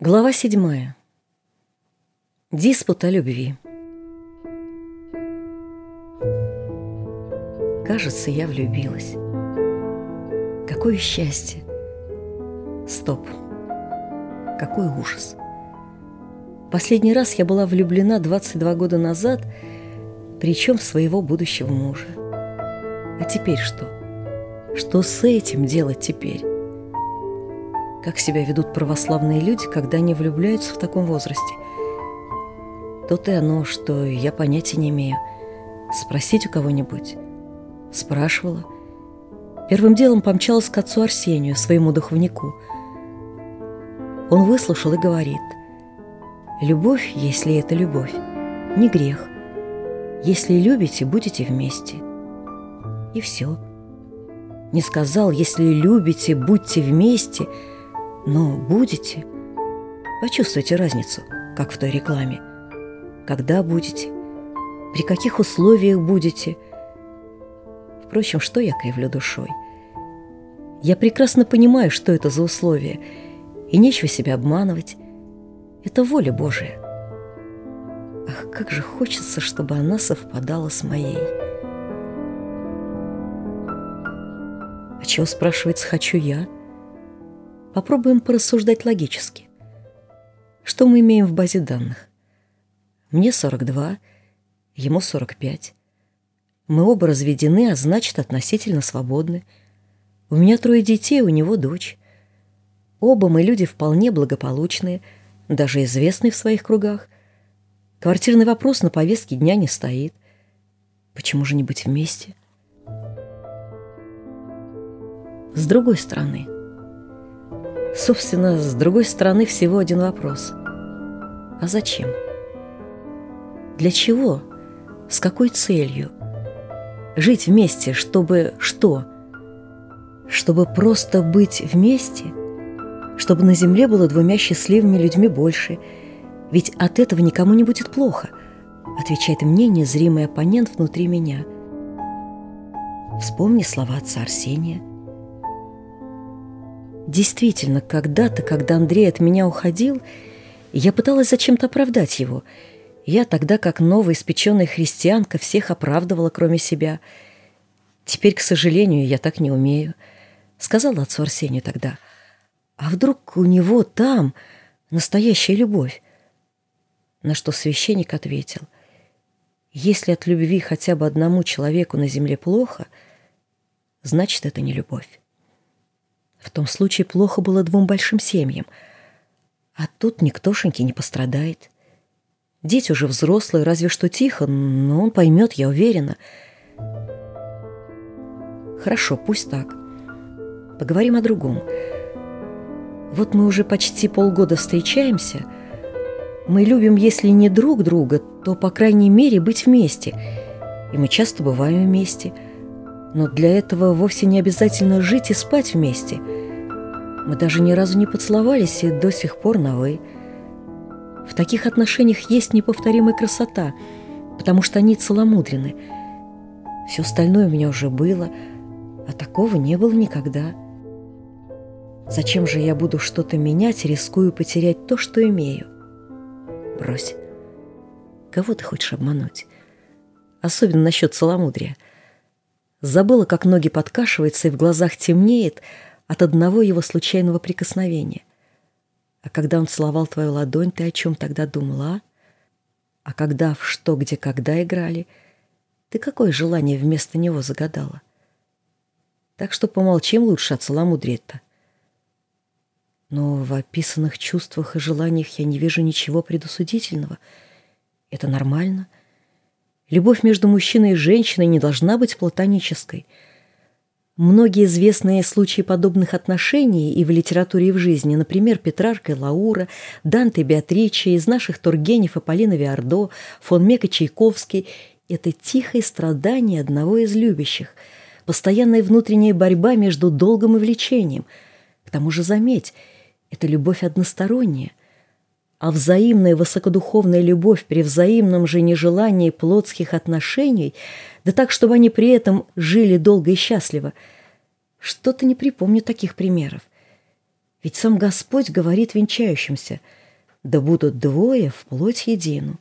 Глава седьмая. Диспут о любви. Кажется, я влюбилась. Какое счастье! Стоп. Какой ужас. Последний раз я была влюблена 22 года назад, причем в своего будущего мужа. А теперь что? Что с этим делать теперь? Как себя ведут православные люди, когда они влюбляются в таком возрасте? То-то и оно, что я понятия не имею. Спросить у кого-нибудь? Спрашивала. Первым делом помчалась к отцу Арсению, своему духовнику. Он выслушал и говорит, «Любовь, если это любовь, не грех. Если любите, будете вместе». И все. Не сказал, если любите, будьте вместе – но будете. Почувствуйте разницу, как в той рекламе. Когда будете, при каких условиях будете. Впрочем, что я кривлю душой? Я прекрасно понимаю, что это за условия, и нечего себя обманывать. Это воля Божия. Ах, как же хочется, чтобы она совпадала с моей. А чего, спрашивается, хочу я – Попробуем порассуждать логически. Что мы имеем в базе данных? Мне 42, ему 45. Мы оба разведены, а значит, относительно свободны. У меня трое детей, у него дочь. Оба мы люди вполне благополучные, даже известные в своих кругах. Квартирный вопрос на повестке дня не стоит. Почему же не быть вместе? С другой стороны – Собственно, с другой стороны всего один вопрос. А зачем? Для чего? С какой целью? Жить вместе, чтобы что? Чтобы просто быть вместе? Чтобы на земле было двумя счастливыми людьми больше? Ведь от этого никому не будет плохо, отвечает мне незримый оппонент внутри меня. Вспомни слова отца Арсения – Действительно, когда-то, когда Андрей от меня уходил, я пыталась зачем-то оправдать его. Я тогда, как новая испеченная христианка, всех оправдывала, кроме себя. Теперь, к сожалению, я так не умею. Сказала отцу Арсению тогда. А вдруг у него там настоящая любовь? На что священник ответил. Если от любви хотя бы одному человеку на земле плохо, значит, это не любовь. В том случае плохо было двум большим семьям. А тут никтошеньки не пострадает. Дети уже взрослые, разве что тихо, но он поймет, я уверена. Хорошо, пусть так. Поговорим о другом. Вот мы уже почти полгода встречаемся. Мы любим, если не друг друга, то, по крайней мере, быть вместе. И мы часто бываем вместе – но для этого вовсе не обязательно жить и спать вместе. Мы даже ни разу не поцеловались и до сих пор на «вы». В таких отношениях есть неповторимая красота, потому что они целомудрены. Все остальное у меня уже было, а такого не было никогда. Зачем же я буду что-то менять, рискую потерять то, что имею? Брось. Кого ты хочешь обмануть? Особенно насчет целомудрия – Забыла, как ноги подкашиваются и в глазах темнеет от одного его случайного прикосновения. А когда он целовал твою ладонь, ты о чем тогда думала, а? А когда в что, где, когда играли, ты какое желание вместо него загадала? Так что помолчим лучше о целомудрии-то. Но в описанных чувствах и желаниях я не вижу ничего предосудительного. Это нормально — Любовь между мужчиной и женщиной не должна быть платонической. Многие известные случаи подобных отношений и в литературе, и в жизни, например, Петрарка и Лаура, Данте и Беатриче, из наших Тургенев и Полина Виардо, фон Мек и Чайковский – это тихое страдание одного из любящих, постоянная внутренняя борьба между долгом и влечением. К тому же, заметь, это любовь односторонняя а взаимная высокодуховная любовь при взаимном же нежелании плотских отношений, да так, чтобы они при этом жили долго и счастливо. Что-то не припомню таких примеров. Ведь сам Господь говорит венчающимся, да будут двое в плоть едину.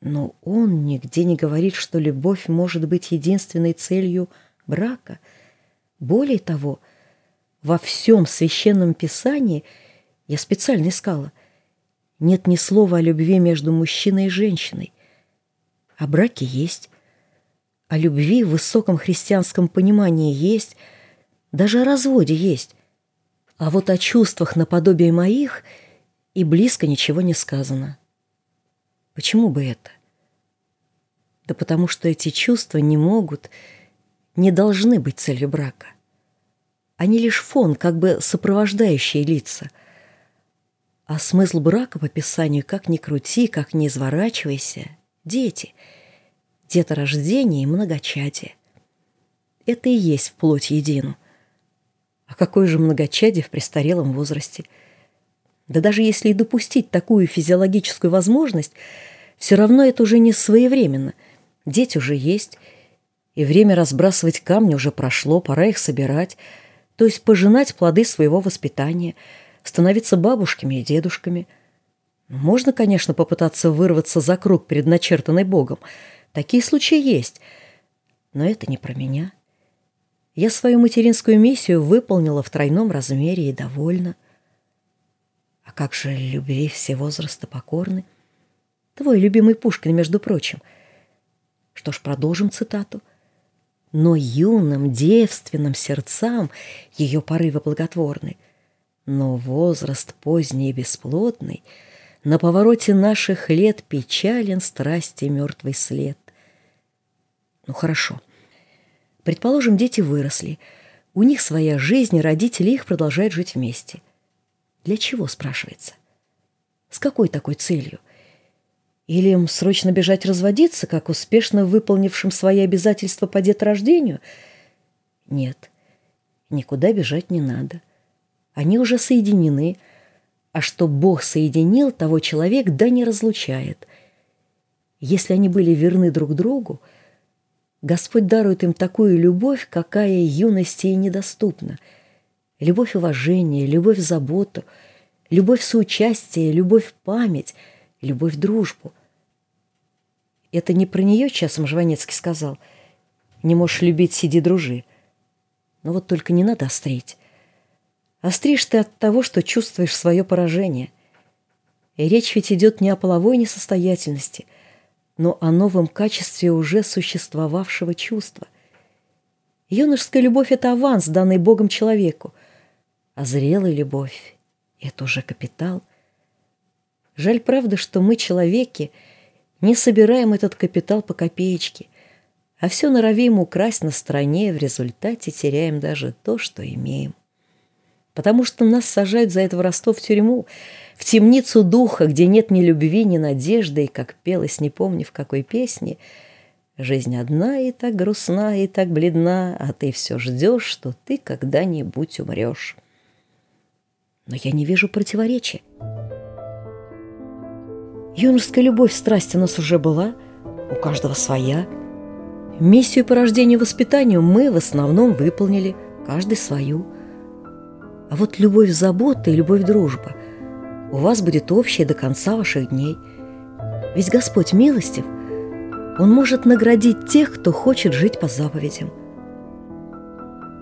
Но он нигде не говорит, что любовь может быть единственной целью брака. Более того, во всем священном писании я специально искала. Нет ни слова о любви между мужчиной и женщиной. О браке есть, о любви в высоком христианском понимании есть, даже о разводе есть. А вот о чувствах наподобие моих и близко ничего не сказано. Почему бы это? Да потому что эти чувства не могут, не должны быть целью брака. Они лишь фон, как бы сопровождающие лица. А смысл брака по Писанию, как ни крути, как ни изворачивайся, дети, деторождение и многочадие. Это и есть в плоть едину — а какое же многочадие в престарелом возрасте? Да даже если и допустить такую физиологическую возможность, все равно это уже не своевременно. Дети уже есть, и время разбрасывать камни уже прошло, пора их собирать, то есть пожинать плоды своего воспитания, становиться бабушками и дедушками. Можно, конечно, попытаться вырваться за круг, предначертанный Богом. Такие случаи есть, но это не про меня. Я свою материнскую миссию выполнила в тройном размере и довольна. А как же любви все возраста покорны? Твой любимый Пушкин, между прочим. Что ж, продолжим цитату. Но юным, девственным сердцам ее порывы благотворны. Но возраст поздний и бесплодный На повороте наших лет Печален страсти мертвый след. Ну, хорошо. Предположим, дети выросли. У них своя жизнь, родители их продолжают жить вместе. Для чего, спрашивается? С какой такой целью? Или им срочно бежать разводиться, как успешно выполнившим свои обязательства по деторождению? Нет, никуда бежать не надо. Они уже соединены, а что Бог соединил, того человек да не разлучает. Если они были верны друг другу, Господь дарует им такую любовь, какая юности и недоступна. Любовь уважения, любовь заботу, любовь соучастия, любовь память, любовь дружбу. Это не про нее часом Жванецкий сказал. Не можешь любить, сиди, дружи. Но вот только не надо острить. Остришь ты от того, что чувствуешь свое поражение. И речь ведь идет не о половой несостоятельности – но о новом качестве уже существовавшего чувства. Юношеская любовь — это аванс, данный Богом человеку, а зрелая любовь — это уже капитал. Жаль, правда, что мы, человеки, не собираем этот капитал по копеечке, а все норовим украсть на стороне, в результате теряем даже то, что имеем. Потому что нас сажают за это воровство в тюрьму — в темницу духа, где нет ни любви, ни надежды, и, как пелось, не помню в какой песне, жизнь одна и так грустна, и так бледна, а ты все ждешь, что ты когда-нибудь умрешь. Но я не вижу противоречия. Юношеская любовь, страсть у нас уже была, у каждого своя. Миссию по рождению и воспитанию мы в основном выполнили, каждый свою. А вот любовь забота и любовь дружба – у вас будет общее до конца ваших дней. Ведь Господь милостив, Он может наградить тех, кто хочет жить по заповедям.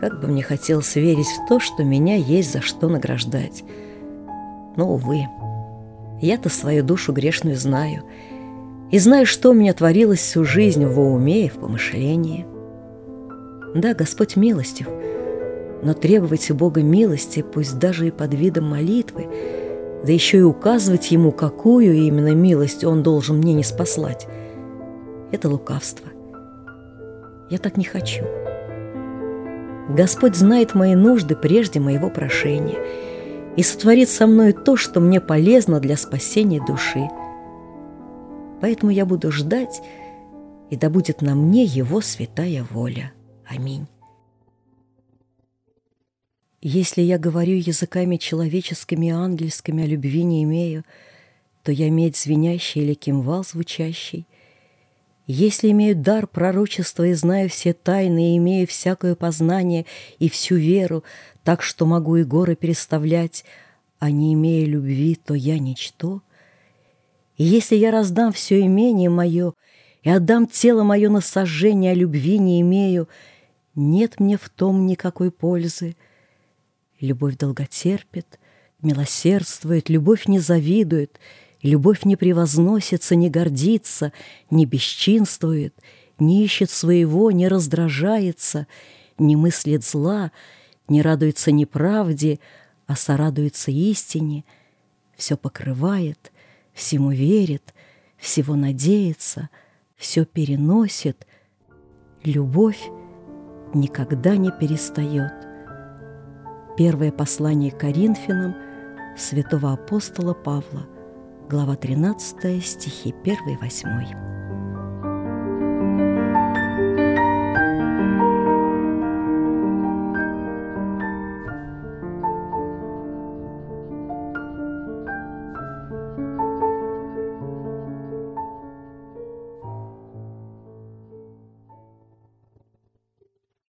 Как бы мне хотелось верить в то, что меня есть за что награждать. Но, увы, я-то свою душу грешную знаю и знаю, что у меня творилось всю жизнь в уме и в помышлении. Да, Господь милостив, но требовать у Бога милости, пусть даже и под видом молитвы – да еще и указывать ему, какую именно милость он должен мне не спаслать. Это лукавство. Я так не хочу. Господь знает мои нужды прежде моего прошения и сотворит со мной то, что мне полезно для спасения души. Поэтому я буду ждать, и да будет на мне Его святая воля. Аминь. Если я говорю языками человеческими и ангельскими, а любви не имею, то я медь звенящий или кимвал звучащий. Если имею дар пророчества и знаю все тайны, и имею всякое познание и всю веру, так что могу и горы переставлять, а не имея любви, то я ничто. И если я раздам все имение мое и отдам тело мое на сожжение, а любви не имею, нет мне в том никакой пользы. Любовь долготерпит, милосердствует, любовь не завидует — Любовь не превозносится, не гордится, не бесчинствует, не ищет своего, не раздражается, не мыслит зла, не радуется неправде, а сорадуется истине, все покрывает, всему верит, всего надеется, все переносит. Любовь никогда не перестает. Первое послание Коринфянам святого апостола Павла – глава 13, стихи 1-8.